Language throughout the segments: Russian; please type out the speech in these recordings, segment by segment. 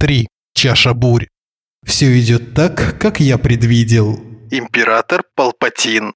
3. Чаша бурь. Все идет так, как я предвидел. Император Палпатин.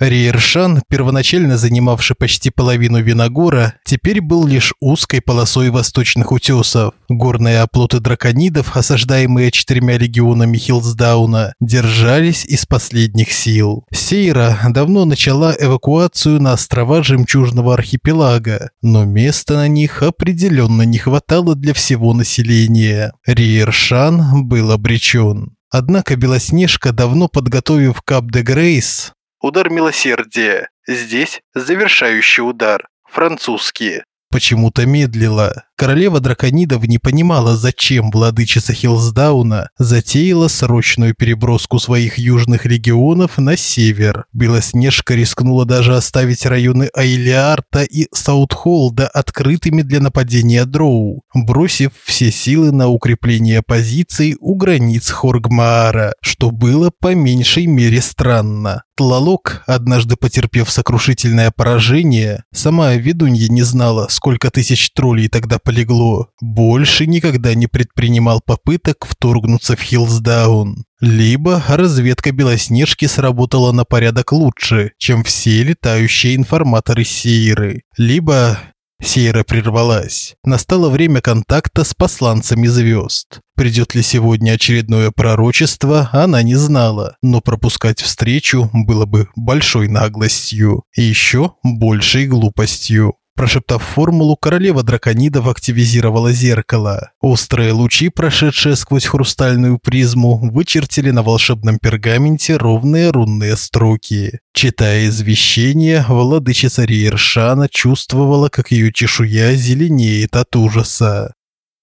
Риершан, первоначально занимавший почти половину Виногора, теперь был лишь узкой полосой восточных утесов. Горные оплоты драконидов, осаждаемые четырьмя легионами Хилсдауна, держались из последних сил. Сейра давно начала эвакуацию на острова Жемчужного архипелага, но места на них определенно не хватало для всего населения. Риершан был обречен. Однако Белоснежка, давно подготовив Кап де Грейс, Удар милосердия. Здесь завершающий удар. Французские. Почему-то медлила. Королева драконидов не понимала, зачем владычица Хилсдауна затеяла срочную переброску своих южных регионов на север. Белоснежка рискнула даже оставить районы Айлиарта и Саутхолда открытыми для нападения дроу, бросив все силы на укрепление позиций у границ Хоргмаара, что было по меньшей мере странно. Тлалок, однажды потерпев сокрушительное поражение, сама ведунья не знала, сколько тысяч троллей тогда полегло, больше никогда не предпринимал попыток вторгнуться в Хилсдаун. Либо разведка Белоснежки сработала на порядок лучше, чем все летающие информаторы Сейры, либо Сейра прервалась. Настало время контакта с посланцами звезд. Придет ли сегодня очередное пророчество, она не знала, но пропускать встречу было бы большой наглостью и еще большей глупостью. Прошептав формулу, королева драконидов активизировала зеркало. Острые лучи, прошедшие сквозь хрустальную призму, вычертили на волшебном пергаменте ровные рунные строки. Читая извещение, владычица Риершана чувствовала, как ее чешуя зеленеет от ужаса.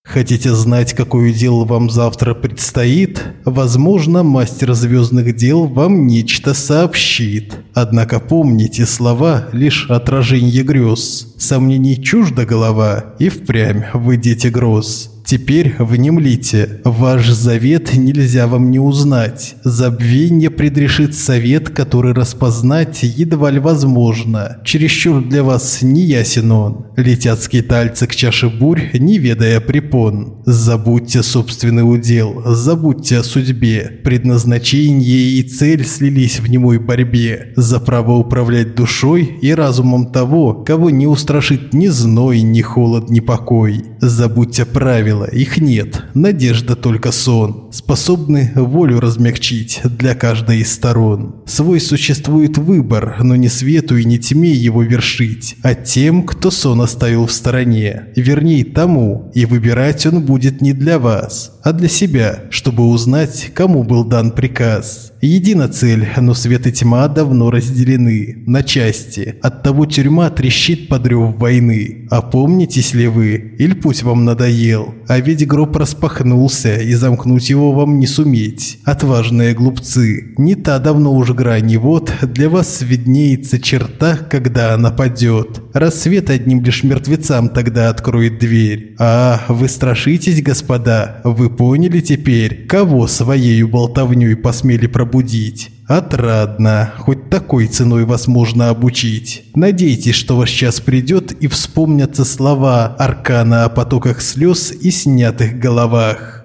Хотите знать, какое дело вам завтра предстоит? Возможно, мастер звездных дел вам нечто сообщит. Однако помните слова лишь отражение грез. Сомнений чужда голова, и впрямь вы дети гроз. Теперь внемлите, ваш завет нельзя вам не узнать. Забвенье предрешит совет, который распознать едва ли возможно. Чересчур для вас не ясен он. Летят скитальцы к чаше бурь, не ведая препон. Забудьте собственный удел, забудьте о судьбе. Предназначение и цель слились в немой борьбе. За право управлять душой и разумом того, кого не устрашит ни зной, ни холод, ни покой. Забудьте правила правила, их нет. Надежда только сон. Способны волю размягчить для каждой из сторон. Свой существует выбор, но не свету и не тьме его вершить, а тем, кто сон оставил в стороне. Вернее тому, и выбирать он будет не для вас, а для себя, чтобы узнать, кому был дан приказ. Едина цель, но свет и тьма давно разделены на части. Оттого тюрьма трещит под рев войны. А помнитесь ли вы, или путь вам надоел? А ведь гроб распахнулся, и замкнуть его вам не суметь. Отважные глупцы, не та давно уже грань, и вот для вас виднеется черта, когда она падет. Рассвет одним лишь мертвецам тогда откроет дверь. А, вы страшитесь, господа? Вы поняли теперь, кого своею болтовнёй посмели пробудить? Пробудить. Отрадно, хоть такой ценой вас можно обучить. Надейтесь, что ваш час придет и вспомнятся слова Аркана о потоках слез и снятых головах.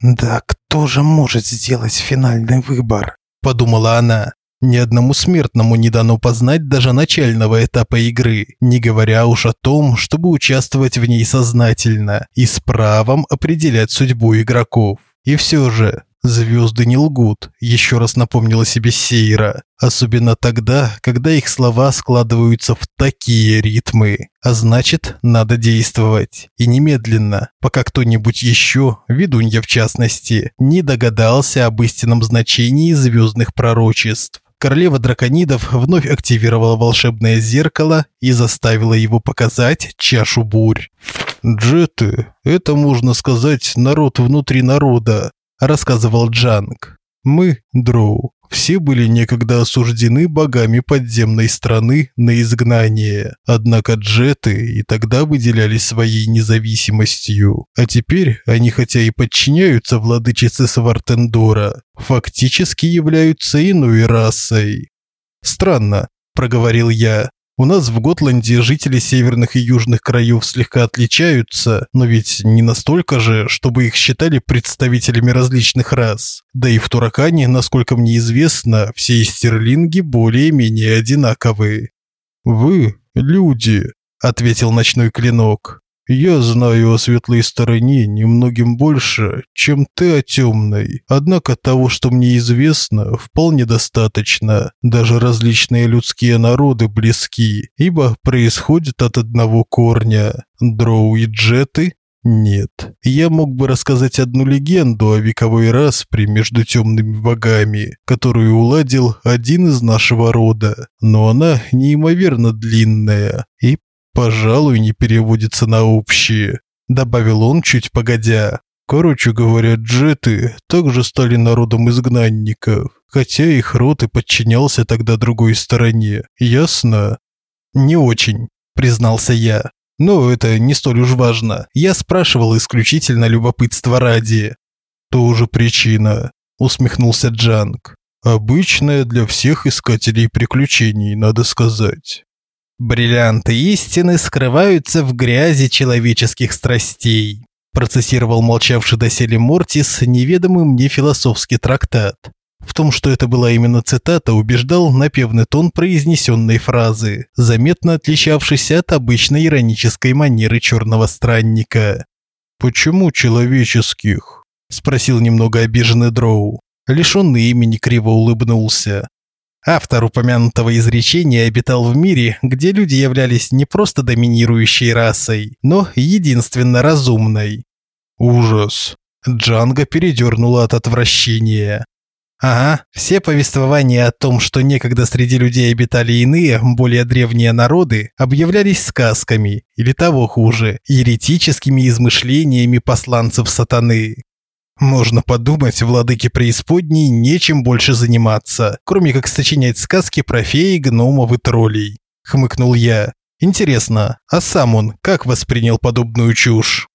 «Да кто же может сделать финальный выбор?» – подумала она. Ни одному смертному не дано познать даже начального этапа игры, не говоря уж о том, чтобы участвовать в ней сознательно и с правом определять судьбу игроков. И все же, Звезды не лгут, еще раз напомнила себе Сейра, особенно тогда, когда их слова складываются в такие ритмы. А значит, надо действовать. И немедленно, пока кто-нибудь еще, ведунья в частности, не догадался об истинном значении звездных пророчеств. Королева драконидов вновь активировала волшебное зеркало и заставила его показать чашу бурь. Джеты – это, можно сказать, народ внутри народа, рассказывал Джанг. Мы, дроу, все были некогда осуждены богами подземной страны на изгнание. Однако джеты и тогда выделялись своей независимостью. А теперь они хотя и подчиняются владычице Свартендора, фактически являются иной расой. Странно, проговорил я. У нас в Готланде жители северных и южных краев слегка отличаются, но ведь не настолько же, чтобы их считали представителями различных рас. Да и в Туракане, насколько мне известно, все истерлинги более-менее одинаковые. Вы люди, ответил ночной клинок. Я знаю о светлой стороне немногим больше, чем ты о темной. Однако того, что мне известно, вполне достаточно. Даже различные людские народы близки, ибо происходят от одного корня. Дроу и джеты нет. Я мог бы рассказать одну легенду о вековой распре между темными богами, которую уладил один из нашего рода, но она неимоверно длинная и пожалуй, не переводится на общие», – добавил он чуть погодя. Короче говоря, джеты также стали народом изгнанников, хотя их род и подчинялся тогда другой стороне. Ясно? Не очень, признался я. Но это не столь уж важно. Я спрашивал исключительно любопытство ради. Тоже причина, усмехнулся Джанг. Обычная для всех искателей приключений, надо сказать. Бриллианты истины скрываются в грязи человеческих страстей, процессировал молчавший доселе Мортис неведомый мне философский трактат. В том, что это была именно цитата, убеждал напевный тон произнесенной фразы, заметно отличавшийся от обычной иронической манеры черного странника. «Почему человеческих?» – спросил немного обиженный Дроу. Лишенный имени криво улыбнулся. Автор упомянутого изречения обитал в мире, где люди являлись не просто доминирующей расой, но единственно разумной. Ужас. Джанго передернуло от отвращения. Ага, все повествования о том, что некогда среди людей обитали иные, более древние народы, объявлялись сказками, или того хуже, еретическими измышлениями посланцев сатаны. Можно подумать, владыке преисподней нечем больше заниматься, кроме как сочинять сказки про феи, гномов и троллей. Хмыкнул я. Интересно, а сам он как воспринял подобную чушь?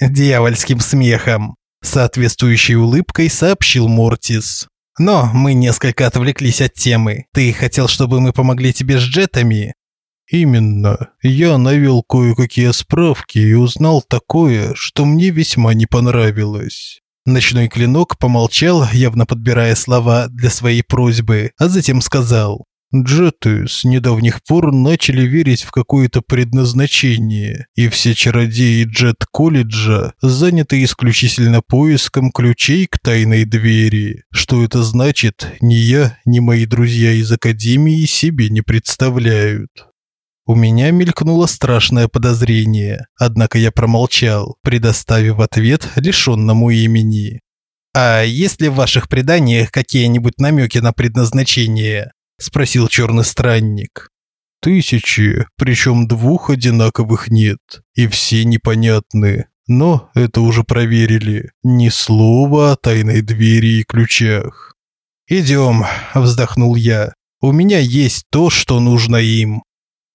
Дьявольским смехом. Соответствующей улыбкой сообщил Мортис. Но мы несколько отвлеклись от темы. Ты хотел, чтобы мы помогли тебе с джетами? Именно. Я навел кое-какие справки и узнал такое, что мне весьма не понравилось. Ночной клинок помолчал, явно подбирая слова для своей просьбы, а затем сказал: Джеты с недавних пор начали верить в какое-то предназначение, и все чародеи Джет-колледжа заняты исключительно поиском ключей к тайной двери. Что это значит, ни я, ни мои друзья из Академии себе не представляют. У меня мелькнуло страшное подозрение, однако я промолчал, предоставив ответ лишенному имени. «А есть ли в ваших преданиях какие-нибудь намеки на предназначение?» – спросил черный странник. «Тысячи, причем двух одинаковых нет, и все непонятны. Но это уже проверили. Ни слова о тайной двери и ключах». «Идем», – вздохнул я. «У меня есть то, что нужно им».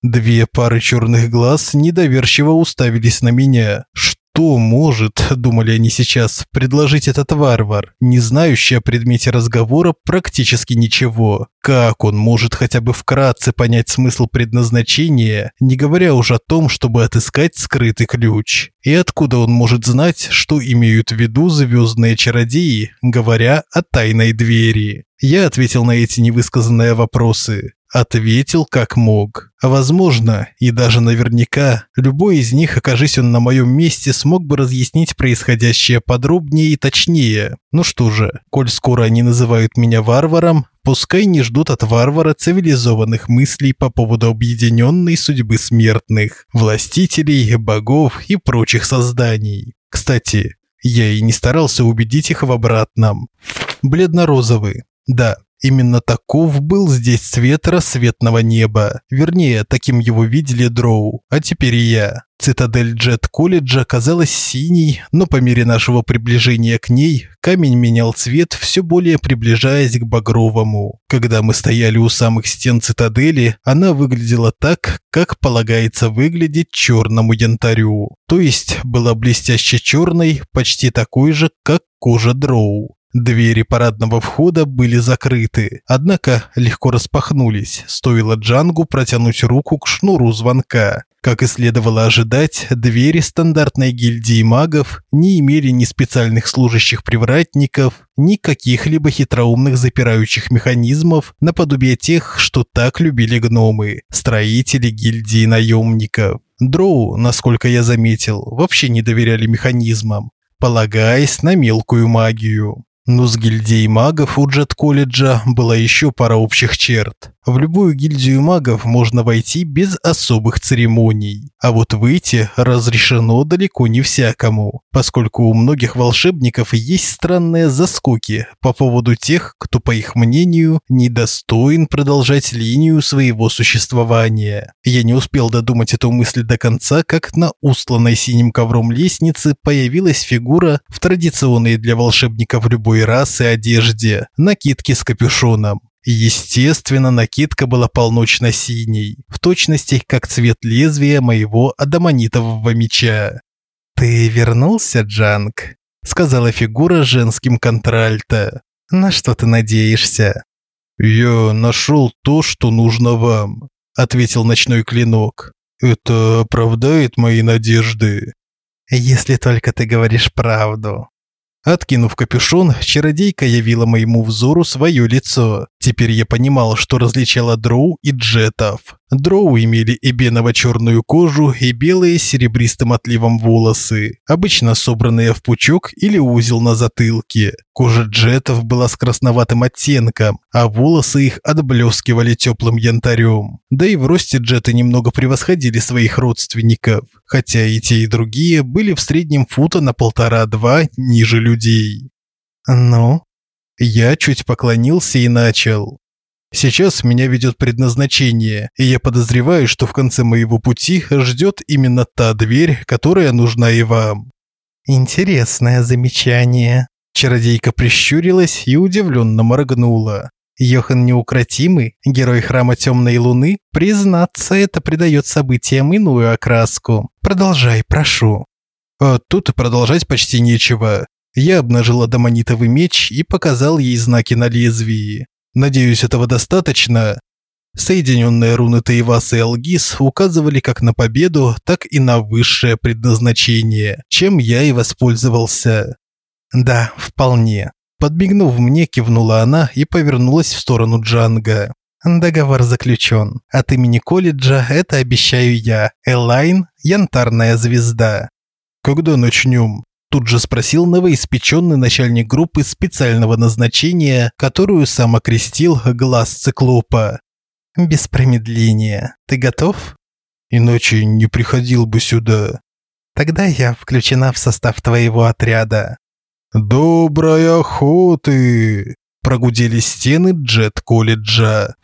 Две пары черных глаз недоверчиво уставились на меня. Что может, думали они сейчас, предложить этот варвар, не знающий о предмете разговора практически ничего? Как он может хотя бы вкратце понять смысл предназначения, не говоря уже о том, чтобы отыскать скрытый ключ? И откуда он может знать, что имеют в виду звездные чародеи, говоря о тайной двери? Я ответил на эти невысказанные вопросы. Ответил как мог. Возможно, и даже наверняка, любой из них, окажись он на моем месте, смог бы разъяснить происходящее подробнее и точнее. Ну что же, коль скоро они называют меня варваром, пускай не ждут от варвара цивилизованных мыслей по поводу объединенной судьбы смертных, властителей, богов и прочих созданий. Кстати, я и не старался убедить их в обратном. Бледно-розовый. Да, Именно таков был здесь цвет рассветного неба. Вернее, таким его видели дроу, а теперь и я. Цитадель Джет-колледжа казалась синей, но по мере нашего приближения к ней камень менял цвет, все более приближаясь к багровому. Когда мы стояли у самых стен цитадели, она выглядела так, как полагается выглядеть черному янтарю. То есть была блестяще черной, почти такой же, как кожа дроу. Двери парадного входа были закрыты, однако легко распахнулись, стоило Джангу протянуть руку к шнуру звонка. Как и следовало ожидать, двери стандартной гильдии магов не имели ни специальных служащих привратников, ни каких-либо хитроумных запирающих механизмов наподобие тех, что так любили гномы, строители гильдии наемников. Дроу, насколько я заметил, вообще не доверяли механизмам, полагаясь на мелкую магию. Но с гильдией магов у Джет-колледжа была еще пара общих черт. В любую гильдию магов можно войти без особых церемоний, а вот выйти разрешено далеко не всякому, поскольку у многих волшебников есть странные заскоки по поводу тех, кто, по их мнению, недостоин продолжать линию своего существования. Я не успел додумать эту мысль до конца, как на устланной синим ковром лестнице появилась фигура в традиционной для волшебников любой расы одежде, накидке с капюшоном. Естественно, накидка была полночно-синей, в точности как цвет лезвия моего адамонитового меча. «Ты вернулся, Джанг?» – сказала фигура женским контральто. «На что ты надеешься?» «Я нашел то, что нужно вам», – ответил ночной клинок. «Это оправдает мои надежды?» «Если только ты говоришь правду», Откинув капюшон, чародейка явила моему взору свое лицо. Теперь я понимал, что различала дроу и джетов. Дроу имели эбеново-черную кожу и белые с серебристым отливом волосы, обычно собранные в пучок или узел на затылке. Кожа джетов была с красноватым оттенком, а волосы их отблескивали теплым янтарем. Да и в росте джеты немного превосходили своих родственников, хотя и те, и другие были в среднем фута на полтора-два ниже людей. «Ну?» Я чуть поклонился и начал. Сейчас меня ведет предназначение, и я подозреваю, что в конце моего пути ждет именно та дверь, которая нужна и вам. Интересное замечание. Чародейка прищурилась и удивленно моргнула. Йохан Неукротимый, герой храма Темной Луны, признаться, это придает событиям иную окраску. Продолжай, прошу. А тут и продолжать почти нечего. Я обнажил адамонитовый меч и показал ей знаки на лезвии. Надеюсь, этого достаточно. Соединенные руны Таивас и Алгис указывали как на победу, так и на высшее предназначение, чем я и воспользовался. Да, вполне. Подмигнув мне, кивнула она и повернулась в сторону Джанга. Договор заключен. От имени колледжа это обещаю я. Элайн, янтарная звезда. Когда начнем? Тут же спросил новоиспеченный начальник группы специального назначения, которую сам окрестил глаз циклопа. «Без промедления. Ты готов?» «Иначе не приходил бы сюда». «Тогда я включена в состав твоего отряда». «Доброй охоты!» – прогудели стены джет-колледжа.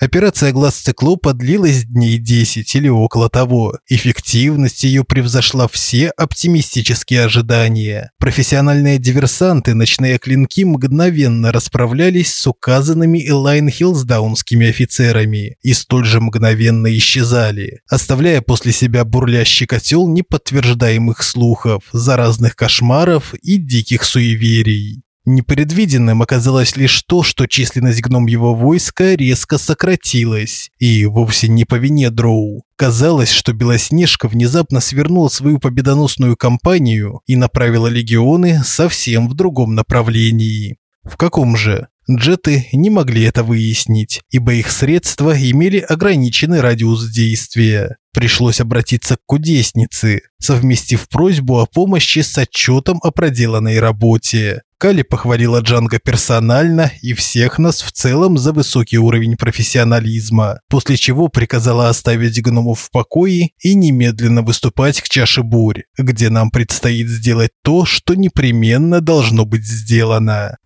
Операция «Глаз циклопа» длилась дней 10 или около того. Эффективность ее превзошла все оптимистические ожидания. Профессиональные диверсанты, ночные клинки мгновенно расправлялись с указанными Элайн Хиллсдаунскими офицерами и столь же мгновенно исчезали, оставляя после себя бурлящий котел неподтверждаемых слухов, заразных кошмаров и диких суеверий. Непредвиденным оказалось лишь то, что численность гномьего войска резко сократилась, и вовсе не по вине Дроу. Казалось, что Белоснежка внезапно свернула свою победоносную кампанию и направила легионы совсем в другом направлении. В каком же? Джеты не могли это выяснить, ибо их средства имели ограниченный радиус действия. Пришлось обратиться к кудеснице, совместив просьбу о помощи с отчетом о проделанной работе. Кали похвалила Джанга персонально и всех нас в целом за высокий уровень профессионализма, после чего приказала оставить гномов в покое и немедленно выступать к чаше бурь, где нам предстоит сделать то, что непременно должно быть сделано.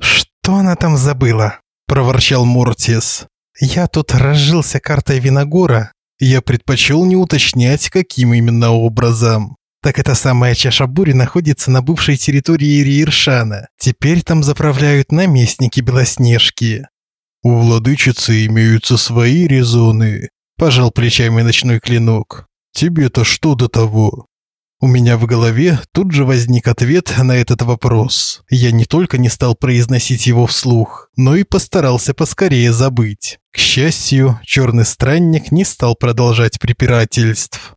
«Что она там забыла?» – проворчал Мортис. «Я тут разжился картой Виногора. Я предпочел не уточнять, каким именно образом. Так эта самая чаша бури находится на бывшей территории Рииршана. Теперь там заправляют наместники Белоснежки. У владычицы имеются свои резоны, пожал плечами ночной клинок. Тебе-то что до того? У меня в голове тут же возник ответ на этот вопрос. Я не только не стал произносить его вслух, но и постарался поскорее забыть. К счастью, черный странник не стал продолжать препирательств.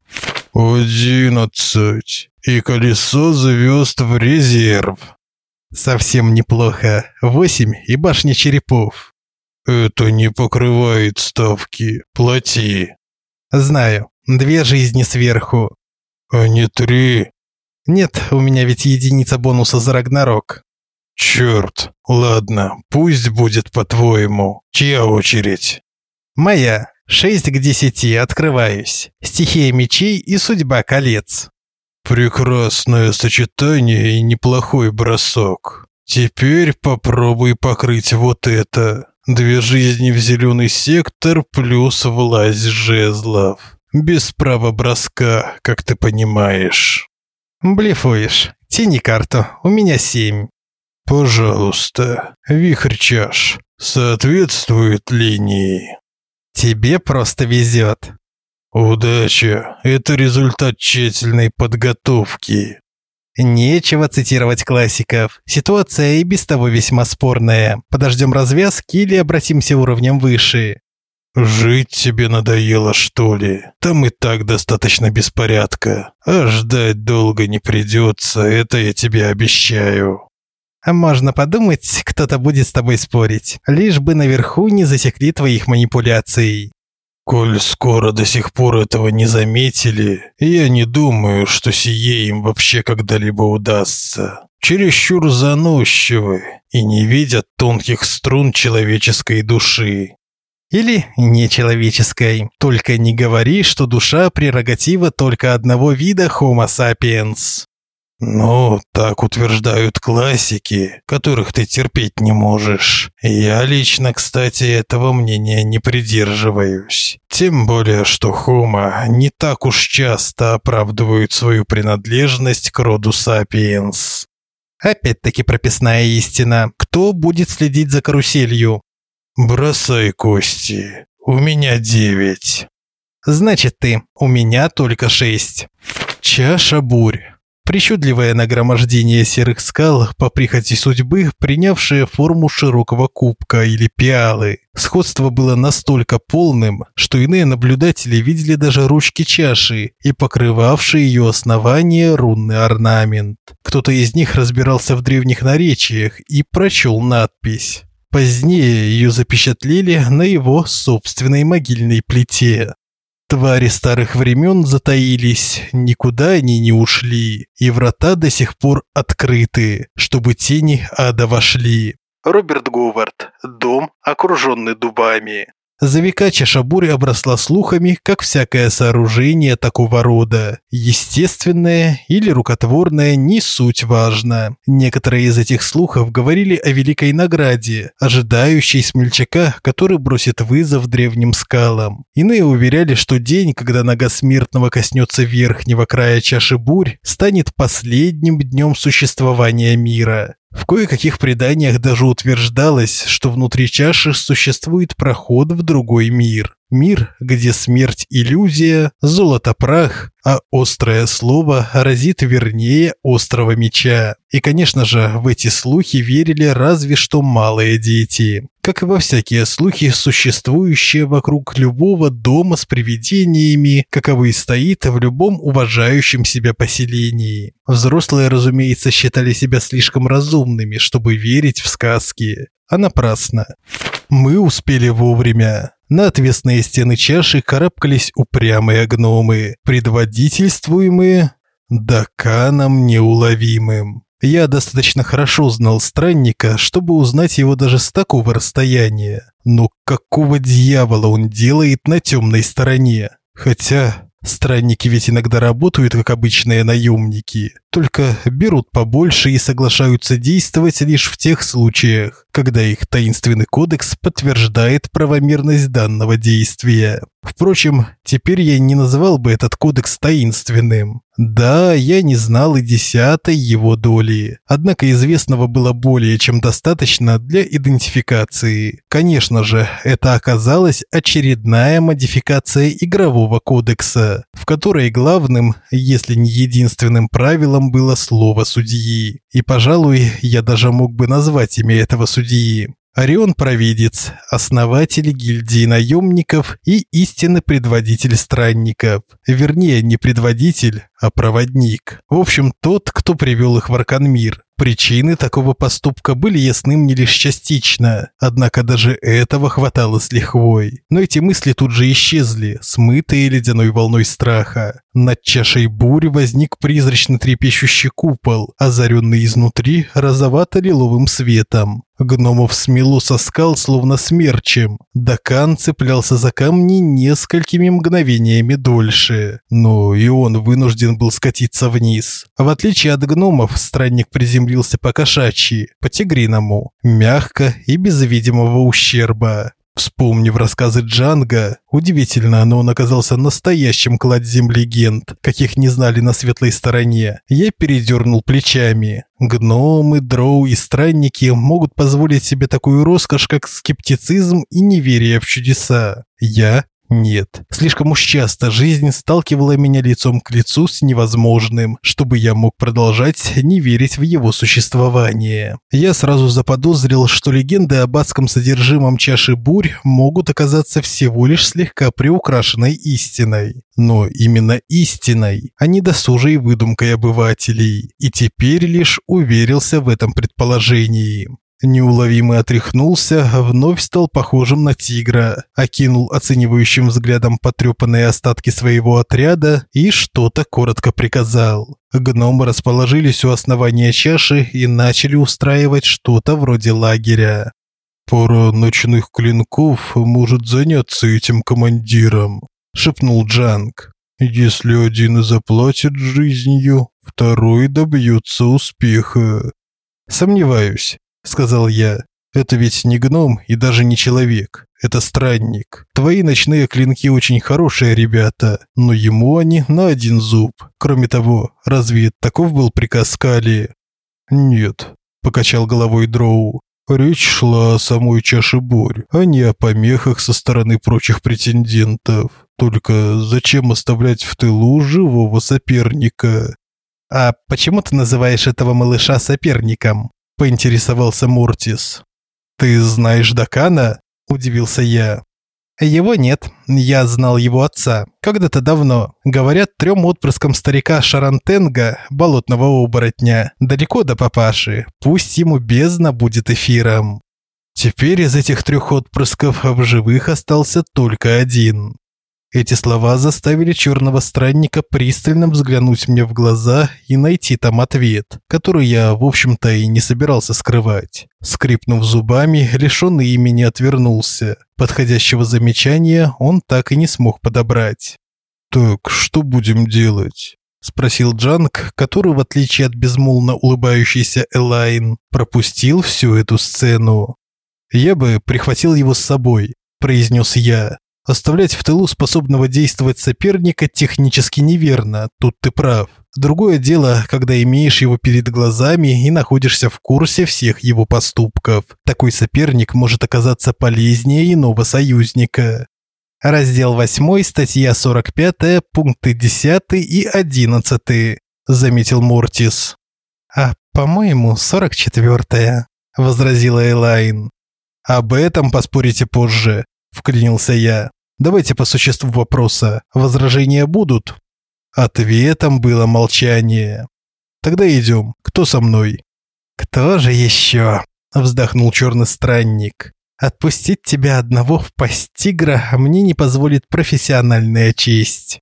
«Одиннадцать. И колесо звезд в резерв». «Совсем неплохо. Восемь и башня черепов». «Это не покрывает ставки. Плати». «Знаю. Две жизни сверху а не три. Нет, у меня ведь единица бонуса за Рагнарок. Черт, ладно, пусть будет по-твоему. Чья очередь? Моя. Шесть к десяти, открываюсь. Стихия мечей и судьба колец. Прекрасное сочетание и неплохой бросок. Теперь попробуй покрыть вот это. Две жизни в зеленый сектор плюс власть жезлов. Без права броска, как ты понимаешь. Блефуешь. Тяни карту. У меня семь. Пожалуйста. Вихрь чаш. Соответствует линии. Тебе просто везет. Удача – это результат тщательной подготовки. Нечего цитировать классиков. Ситуация и без того весьма спорная. Подождем развязки или обратимся уровнем выше. «Жить тебе надоело, что ли? Там и так достаточно беспорядка. А ждать долго не придется, это я тебе обещаю». А можно подумать, кто-то будет с тобой спорить, лишь бы наверху не засекли твоих манипуляций. Коль скоро до сих пор этого не заметили, я не думаю, что сие им вообще когда-либо удастся. Чересчур заносчивы и не видят тонких струн человеческой души. Или нечеловеческой. Только не говори, что душа – прерогатива только одного вида Homo sapiens. Ну, так утверждают классики, которых ты терпеть не можешь. Я лично, кстати, этого мнения не придерживаюсь. Тем более, что Homo не так уж часто оправдывают свою принадлежность к роду Sapiens. Опять-таки прописная истина. Кто будет следить за каруселью? Бросай кости. У меня девять. Значит ты. У меня только шесть. Чаша бурь. Причудливое нагромождение серых скал по прихоти судьбы, принявшее форму широкого кубка или пиалы. Сходство было настолько полным, что иные наблюдатели видели даже ручки чаши и покрывавшие ее основание рунный орнамент. Кто-то из них разбирался в древних наречиях и прочел надпись Позднее ее запечатлели на его собственной могильной плите. Твари старых времен затаились, никуда они не ушли, и врата до сих пор открыты, чтобы тени ада вошли. Роберт Говард. Дом, окруженный дубами. За века Чашабури обросла слухами, как всякое сооружение такого рода. Естественное или рукотворное не суть важно. Некоторые из этих слухов говорили о великой награде, ожидающей смельчака, который бросит вызов древним скалам. Иные уверяли, что день, когда нога смертного коснется верхнего края чаши бурь, станет последним днем существования мира. В кое-каких преданиях даже утверждалось, что внутри чаши существует проход в другой мир. Мир, где смерть – иллюзия, золото – прах, а острое слово разит вернее острого меча. И, конечно же, в эти слухи верили разве что малые дети. Как и во всякие слухи, существующие вокруг любого дома с привидениями, каковы стоит в любом уважающем себя поселении. Взрослые, разумеется, считали себя слишком разумными, чтобы верить в сказки. А напрасно. Мы успели вовремя. На отвесные стены чаши карабкались упрямые гномы, предводительствуемые Даканом неуловимым. Я достаточно хорошо знал странника, чтобы узнать его даже с такого расстояния. Но какого дьявола он делает на темной стороне? Хотя Странники ведь иногда работают как обычные наемники, только берут побольше и соглашаются действовать лишь в тех случаях, когда их таинственный кодекс подтверждает правомерность данного действия. Впрочем, теперь я не называл бы этот кодекс таинственным. Да, я не знал и десятой его доли, однако известного было более чем достаточно для идентификации. Конечно же, это оказалась очередная модификация игрового кодекса, в которой главным, если не единственным правилом было слово судьи. И, пожалуй, я даже мог бы назвать имя этого судьи. Орион Провидец, основатель гильдии наемников и истинный предводитель странников. Вернее, не предводитель, а проводник. В общем, тот, кто привел их в Арканмир. Причины такого поступка были ясны мне лишь частично, однако даже этого хватало с лихвой. Но эти мысли тут же исчезли, смытые ледяной волной страха. Над чашей бури возник призрачно трепещущий купол, озаренный изнутри розовато-лиловым светом. Гномов смело со скал, словно смерчем. Дакан цеплялся за камни несколькими мгновениями дольше. Но и он вынужден был скатиться вниз. В отличие от гномов, странник приземлился по кошачьи, по тигриному, мягко и без видимого ущерба. Вспомнив рассказы Джанга, удивительно, но он оказался настоящим кладезем легенд, каких не знали на светлой стороне. Я передернул плечами. Гномы, дроу и странники могут позволить себе такую роскошь, как скептицизм и неверие в чудеса. Я нет, слишком уж часто жизнь сталкивала меня лицом к лицу с невозможным, чтобы я мог продолжать не верить в его существование. Я сразу заподозрил, что легенды об адском содержимом чаши бурь могут оказаться всего лишь слегка приукрашенной истиной. Но именно истиной, а не досужей выдумкой обывателей. И теперь лишь уверился в этом предположении. Неуловимо отряхнулся, вновь стал похожим на тигра, окинул оценивающим взглядом потрепанные остатки своего отряда и что-то коротко приказал. Гномы расположились у основания чаши и начали устраивать что-то вроде лагеря. «Пара ночных клинков может заняться этим командиром», – шепнул Джанг. «Если один заплатит жизнью, второй добьется успеха». «Сомневаюсь», – сказал я. «Это ведь не гном и даже не человек. Это странник. Твои ночные клинки очень хорошие ребята, но ему они на один зуб. Кроме того, разве таков был приказ Кали?» «Нет», – покачал головой Дроу. Речь шла о самой чаше борь, а не о помехах со стороны прочих претендентов. Только зачем оставлять в тылу живого соперника? А почему ты называешь этого малыша соперником? Поинтересовался Мортис. Ты знаешь Дакана? удивился я. Его нет. Я знал его отца. Когда-то давно. Говорят, трем отпрыском старика Шарантенга, болотного оборотня, далеко до папаши. Пусть ему бездна будет эфиром. Теперь из этих трех отпрысков в живых остался только один. Эти слова заставили черного странника пристально взглянуть мне в глаза и найти там ответ, который я, в общем-то, и не собирался скрывать. Скрипнув зубами, лишенный имени отвернулся. Подходящего замечания он так и не смог подобрать. «Так, что будем делать?» – спросил Джанг, который, в отличие от безмолвно улыбающейся Элайн, пропустил всю эту сцену. «Я бы прихватил его с собой», – произнес я. Оставлять в тылу способного действовать соперника технически неверно, тут ты прав. Другое дело, когда имеешь его перед глазами и находишься в курсе всех его поступков. Такой соперник может оказаться полезнее иного союзника. Раздел 8, статья 45, пункты 10 и 11, заметил Мортис. А, по-моему, 44, возразила Элайн. Об этом поспорите позже, вклинился я. Давайте по существу вопроса. Возражения будут? Ответом было молчание. Тогда идем. Кто со мной? Кто же еще? Вздохнул черный странник. Отпустить тебя одного в пасть тигра мне не позволит профессиональная честь.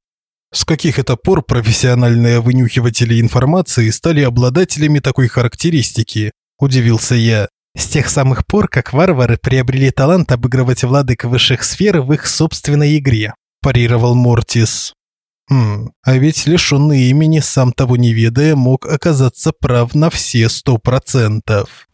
С каких это пор профессиональные вынюхиватели информации стали обладателями такой характеристики? Удивился я. С тех самых пор, как варвары приобрели талант обыгрывать владык высших сфер в их собственной игре, парировал Мортис. Хм, а ведь лишенный имени, сам того не ведая, мог оказаться прав на все сто процентов.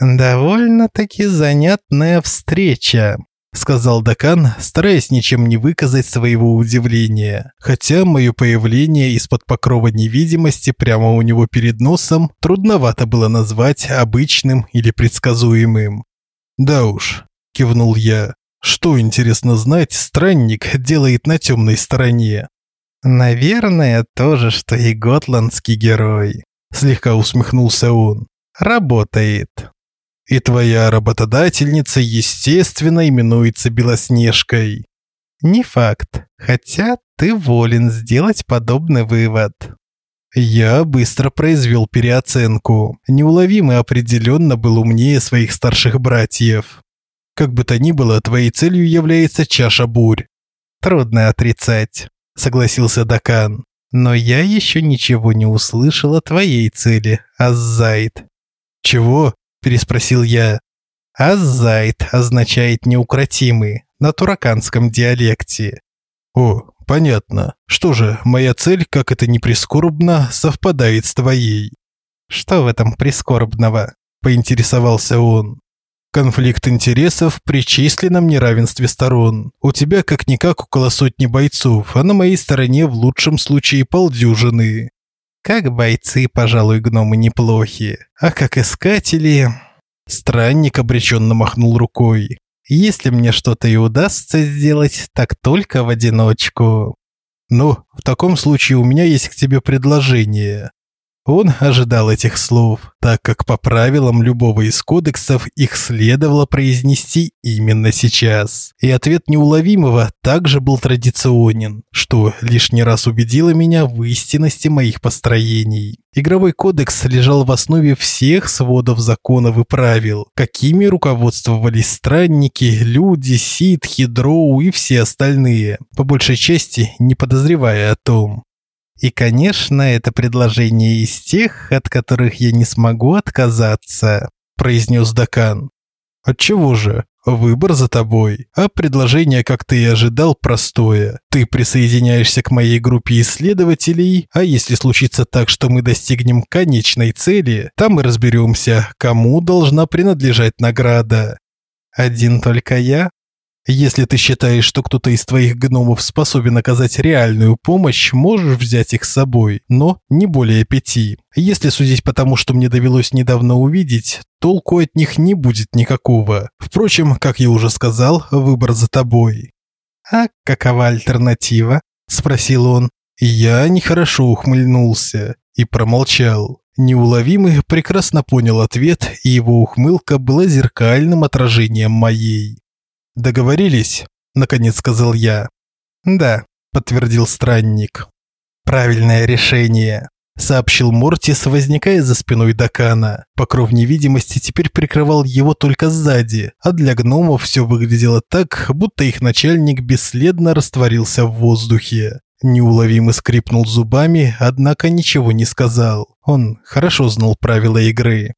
«Довольно-таки занятная встреча», сказал Дакан, стараясь ничем не выказать своего удивления. Хотя мое появление из-под покрова невидимости прямо у него перед носом трудновато было назвать обычным или предсказуемым. «Да уж», – кивнул я, – «что, интересно знать, странник делает на темной стороне?» «Наверное, то же, что и готландский герой», – слегка усмехнулся он. «Работает». И твоя работодательница, естественно, именуется Белоснежкой. Не факт, хотя ты волен сделать подобный вывод. Я быстро произвел переоценку. Неуловимый определенно был умнее своих старших братьев. Как бы то ни было, твоей целью является чаша бурь. Трудно отрицать, согласился Дакан. Но я еще ничего не услышал о твоей цели, Аззайд. Чего? Переспросил я. Азайт означает неукротимый на тураканском диалекте. О, понятно. Что же, моя цель, как это ни прискорбно, совпадает с твоей. Что в этом прискорбного? поинтересовался он. Конфликт интересов при численном неравенстве сторон. У тебя как-никак около сотни бойцов, а на моей стороне в лучшем случае полдюжины. Как бойцы, пожалуй, гномы неплохи, а как искатели... Странник обреченно махнул рукой. Если мне что-то и удастся сделать, так только в одиночку. Ну, в таком случае у меня есть к тебе предложение. Он ожидал этих слов, так как по правилам любого из кодексов их следовало произнести именно сейчас. И ответ неуловимого также был традиционен, что лишний раз убедило меня в истинности моих построений. Игровой кодекс лежал в основе всех сводов законов и правил, какими руководствовались странники, люди, ситхи, дроу и все остальные, по большей части не подозревая о том. И, конечно, это предложение из тех, от которых я не смогу отказаться, произнес Дакан. Отчего же? Выбор за тобой. А предложение, как ты и ожидал, простое. Ты присоединяешься к моей группе исследователей, а если случится так, что мы достигнем конечной цели, там и разберемся, кому должна принадлежать награда. Один только я? Если ты считаешь, что кто-то из твоих гномов способен оказать реальную помощь, можешь взять их с собой, но не более пяти. Если судить по тому, что мне довелось недавно увидеть, толку от них не будет никакого. Впрочем, как я уже сказал, выбор за тобой. А какова альтернатива? спросил он. Я нехорошо ухмыльнулся и промолчал. Неуловимый прекрасно понял ответ, и его ухмылка была зеркальным отражением моей. Договорились, наконец сказал я. Да, подтвердил странник. Правильное решение, сообщил Мортис, возникая за спиной Дакана. Покров невидимости теперь прикрывал его только сзади, а для гномов все выглядело так, будто их начальник бесследно растворился в воздухе. Неуловимо скрипнул зубами, однако ничего не сказал. Он хорошо знал правила игры.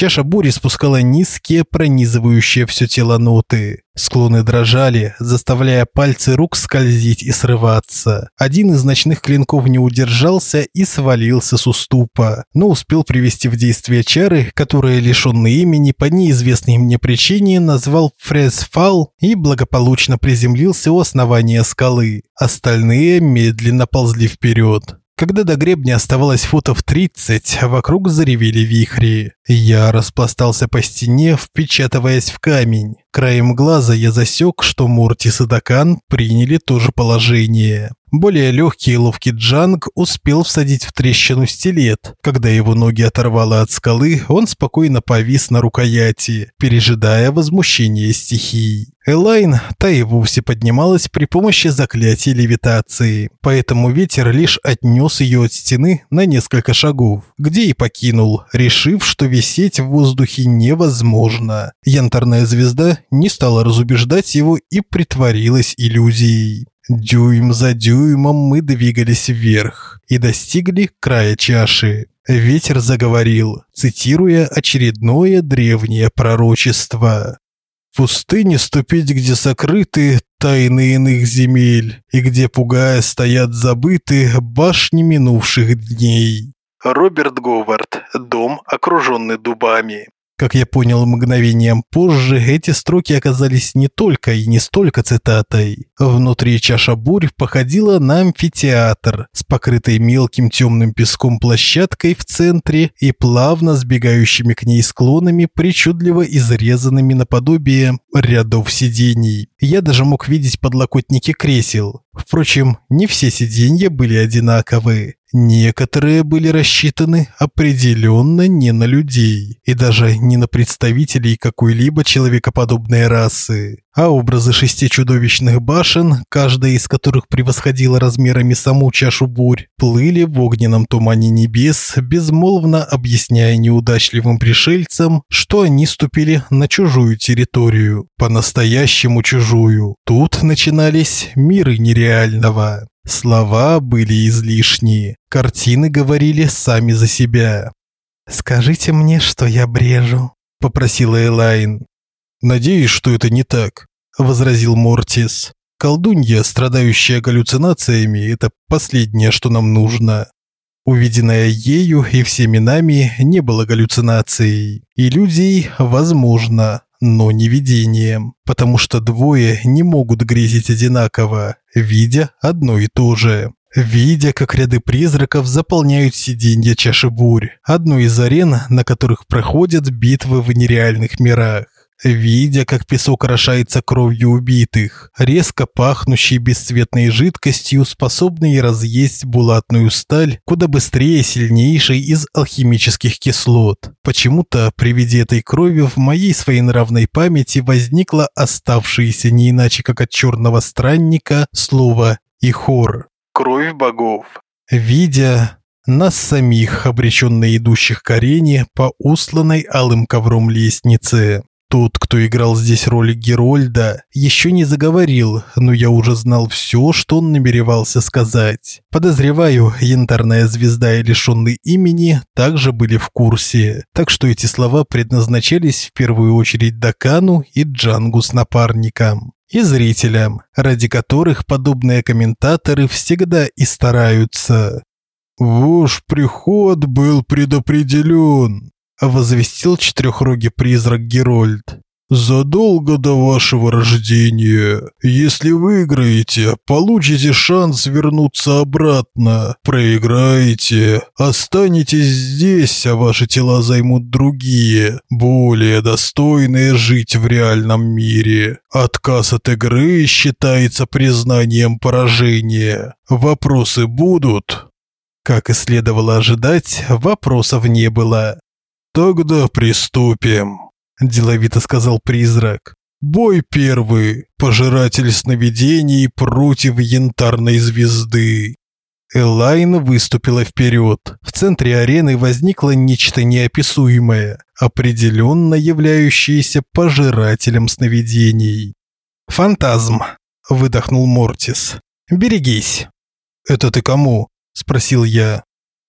Чаша бури спускала низкие, пронизывающие все тело ноты. Склоны дрожали, заставляя пальцы рук скользить и срываться. Один из ночных клинков не удержался и свалился с уступа, но успел привести в действие чары, которые лишенный имени по неизвестной мне причине назвал Фресфал и благополучно приземлился у основания скалы. Остальные медленно ползли вперед. Когда до гребня оставалось футов 30, вокруг заревели вихри. Я распластался по стене, впечатываясь в камень. Краем глаза я засек, что Мортис и Дакан приняли то же положение. Более легкий и ловкий Джанг успел всадить в трещину стилет. Когда его ноги оторвало от скалы, он спокойно повис на рукояти, пережидая возмущение стихий. Элайн, та и вовсе поднималась при помощи заклятия левитации, поэтому ветер лишь отнес ее от стены на несколько шагов, где и покинул, решив, что висеть в воздухе невозможно. Янтарная звезда не стала разубеждать его и притворилась иллюзией. Дюйм за дюймом мы двигались вверх и достигли края чаши. Ветер заговорил, цитируя очередное древнее пророчество. «В пустыне ступить, где сокрыты тайны иных земель, и где, пугая, стоят забыты башни минувших дней». Роберт Говард. Дом, окруженный дубами. Как я понял мгновением позже, эти строки оказались не только и не столько цитатой. Внутри чаша бурь походила на амфитеатр с покрытой мелким темным песком площадкой в центре и плавно сбегающими к ней склонами, причудливо изрезанными наподобие рядов сидений. Я даже мог видеть подлокотники кресел. Впрочем, не все сиденья были одинаковы. Некоторые были рассчитаны определенно не на людей и даже не на представителей какой-либо человекоподобной расы, а образы шести чудовищных башен, каждая из которых превосходила размерами саму чашу бурь, плыли в огненном тумане небес, безмолвно объясняя неудачливым пришельцам, что они ступили на чужую территорию, по-настоящему чужую. Тут начинались миры нереального. Слова были излишни, картины говорили сами за себя. «Скажите мне, что я брежу», – попросила Элайн. «Надеюсь, что это не так», – возразил Мортис. «Колдунья, страдающая галлюцинациями, это последнее, что нам нужно». Увиденное ею и всеми нами не было галлюцинацией. Иллюзией возможно, но не видением, потому что двое не могут грезить одинаково, видя одно и то же. Видя, как ряды призраков заполняют сиденья чаши бурь, одну из арен, на которых проходят битвы в нереальных мирах видя, как песок орошается кровью убитых, резко пахнущей бесцветной жидкостью, способной разъесть булатную сталь куда быстрее сильнейшей из алхимических кислот. Почему-то при виде этой крови в моей своенравной памяти возникло оставшееся не иначе как от черного странника слово «ихор» – «кровь богов». Видя нас самих, обреченно идущих к арене по усланной алым ковром лестнице. Тот, кто играл здесь роль Герольда, еще не заговорил, но я уже знал все, что он намеревался сказать. Подозреваю, янтарная звезда и лишенный имени также были в курсе, так что эти слова предназначались в первую очередь Дакану и Джангу с напарником. И зрителям, ради которых подобные комментаторы всегда и стараются. «Ваш приход был предопределен», возвестил четырехрогий призрак Герольд. Задолго до вашего рождения. Если выиграете, получите шанс вернуться обратно. Проиграете, останетесь здесь, а ваши тела займут другие, более достойные жить в реальном мире. Отказ от игры считается признанием поражения. Вопросы будут? Как и следовало ожидать, вопросов не было. «Тогда приступим», – деловито сказал призрак. «Бой первый. Пожиратель сновидений против янтарной звезды». Элайн выступила вперед. В центре арены возникло нечто неописуемое, определенно являющееся пожирателем сновидений. «Фантазм», – выдохнул Мортис. «Берегись». «Это ты кому?» – спросил я.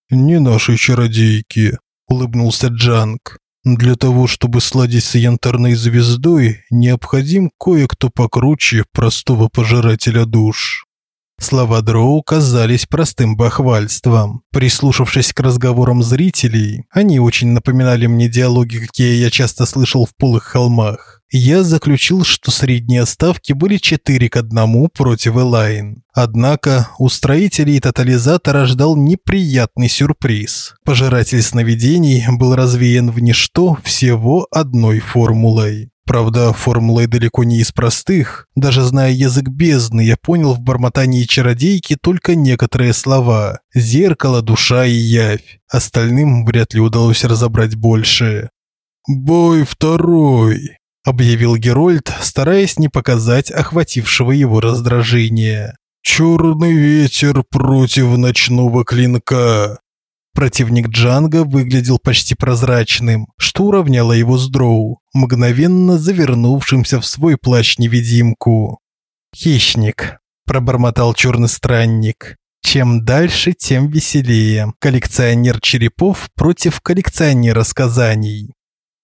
«Не нашей чародейки», улыбнулся Джанг. Для того, чтобы сладить с янтарной звездой, необходим кое-кто покруче простого пожирателя душ. Слова Дроу казались простым бахвальством. Прислушавшись к разговорам зрителей, они очень напоминали мне диалоги, какие я часто слышал в полых холмах я заключил, что средние ставки были 4 к 1 против Элайн. Однако у строителей тотализатора ждал неприятный сюрприз. Пожиратель сновидений был развеян в ничто всего одной формулой. Правда, формулой далеко не из простых. Даже зная язык бездны, я понял в бормотании чародейки только некоторые слова. Зеркало, душа и явь. Остальным вряд ли удалось разобрать больше. «Бой второй», объявил Герольд, стараясь не показать охватившего его раздражения. «Черный ветер против ночного клинка». Противник Джанга выглядел почти прозрачным, что уравняло его с Дроу, мгновенно завернувшимся в свой плащ-невидимку. «Хищник», – пробормотал черный странник. «Чем дальше, тем веселее. Коллекционер черепов против коллекционера сказаний».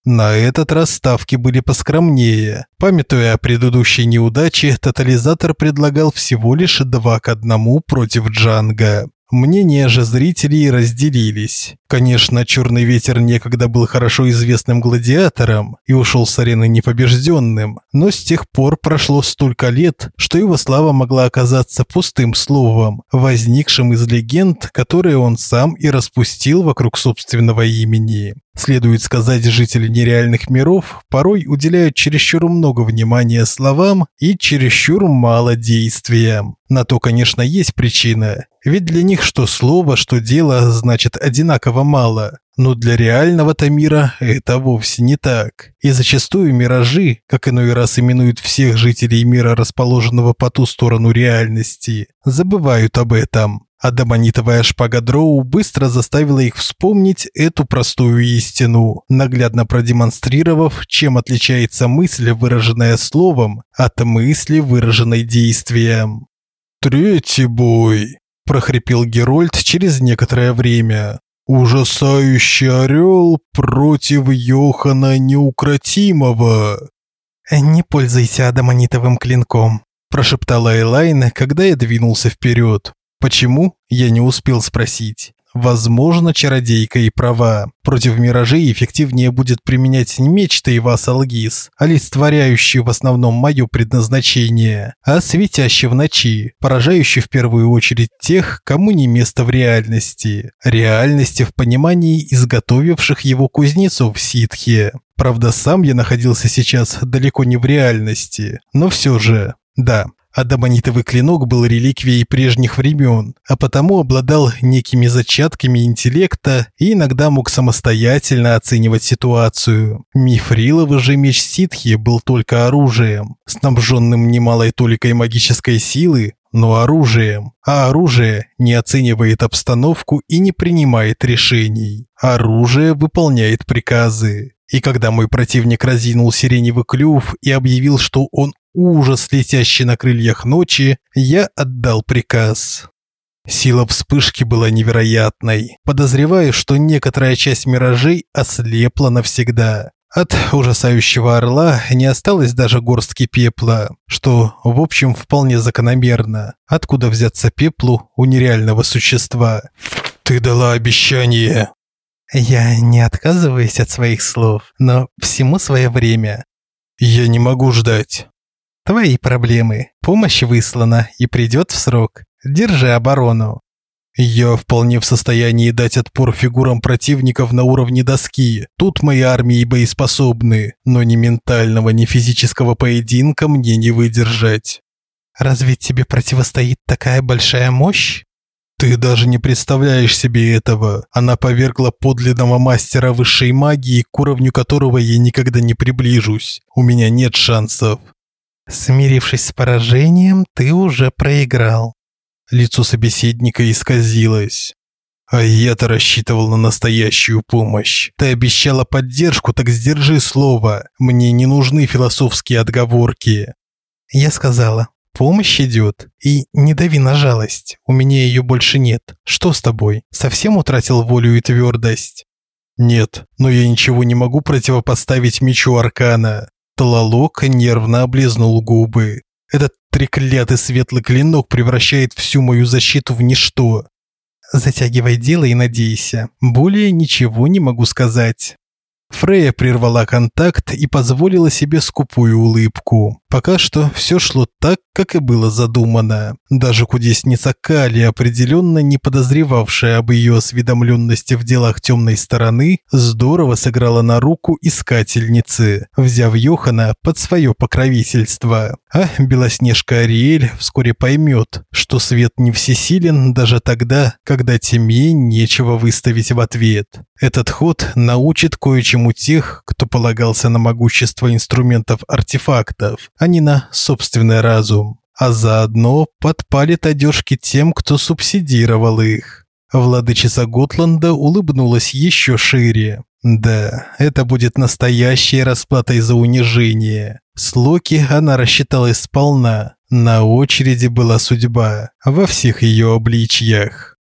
На этот раз ставки были поскромнее. Памятуя о предыдущей неудаче, тотализатор предлагал всего лишь 2 к 1 против Джанга. Мнения же зрителей разделились. Конечно, Черный ветер некогда был хорошо известным гладиатором и ушел с арены непобежденным, но с тех пор прошло столько лет, что его слава могла оказаться пустым словом, возникшим из легенд, которые он сам и распустил вокруг собственного имени. Следует сказать, жители нереальных миров порой уделяют чересчур много внимания словам и чересчур мало действиям. На то, конечно, есть причина. Ведь для них что слово, что дело значит одинаково мало. Но для реального-то мира это вовсе не так. И зачастую миражи, как иной раз именуют всех жителей мира, расположенного по ту сторону реальности, забывают об этом. Адамонитовая шпага Дроу быстро заставила их вспомнить эту простую истину, наглядно продемонстрировав, чем отличается мысль, выраженная словом, от мысли, выраженной действием. «Третий бой», – прохрипел Герольд через некоторое время. «Ужасающий орел против Йохана Неукротимого». «Не пользуйся адамонитовым клинком», – прошептала Элайна, когда я двинулся вперед. Почему? Я не успел спросить. Возможно, чародейка и права. Против миражей эффективнее будет применять не меч Тейвас Алгис, олицетворяющий в основном мое предназначение, а светящий в ночи, поражающий в первую очередь тех, кому не место в реальности. Реальности в понимании изготовивших его кузнецов в ситхе. Правда, сам я находился сейчас далеко не в реальности, но все же, да, Адамонитовый клинок был реликвией прежних времен, а потому обладал некими зачатками интеллекта и иногда мог самостоятельно оценивать ситуацию. Мифриловый же меч ситхи был только оружием, снабженным немалой толикой магической силы, но оружием. А оружие не оценивает обстановку и не принимает решений. Оружие выполняет приказы. И когда мой противник разинул сиреневый клюв и объявил, что он ужас, летящий на крыльях ночи, я отдал приказ. Сила вспышки была невероятной. Подозреваю, что некоторая часть миражей ослепла навсегда. От ужасающего орла не осталось даже горстки пепла, что, в общем, вполне закономерно. Откуда взяться пеплу у нереального существа? «Ты дала обещание!» «Я не отказываюсь от своих слов, но всему свое время». «Я не могу ждать». Твои проблемы. Помощь выслана и придет в срок. Держи оборону. Я вполне в состоянии дать отпор фигурам противников на уровне доски. Тут мои армии боеспособны, но ни ментального, ни физического поединка мне не выдержать. Разве тебе противостоит такая большая мощь? Ты даже не представляешь себе этого. Она повергла подлинного мастера высшей магии, к уровню которого я никогда не приближусь. У меня нет шансов. Смирившись с поражением, ты уже проиграл. Лицо собеседника исказилось. А я-то рассчитывал на настоящую помощь. Ты обещала поддержку, так сдержи слово. Мне не нужны философские отговорки. Я сказала, помощь идет. И не дави на жалость, у меня ее больше нет. Что с тобой? Совсем утратил волю и твердость? Нет, но я ничего не могу противопоставить мечу Аркана. Талалок нервно облизнул губы. Этот треклятый светлый клинок превращает всю мою защиту в ничто. Затягивай дело и надейся. Более ничего не могу сказать. Фрея прервала контакт и позволила себе скупую улыбку. Пока что все шло так, как и было задумано. Даже кудесница Кали, определенно не подозревавшая об ее осведомленности в делах темной стороны, здорово сыграла на руку искательницы, взяв Йохана под свое покровительство. А Белоснежка Ариэль вскоре поймет, что свет не всесилен даже тогда, когда тьме нечего выставить в ответ. Этот ход научит кое-чему тех, кто полагался на могущество инструментов-артефактов, а не на собственный разум, а заодно подпалит одежки тем, кто субсидировал их. Владычица Готланда улыбнулась еще шире. Да, это будет настоящей расплатой за унижение. С Локи она рассчиталась сполна. На очереди была судьба во всех ее обличьях.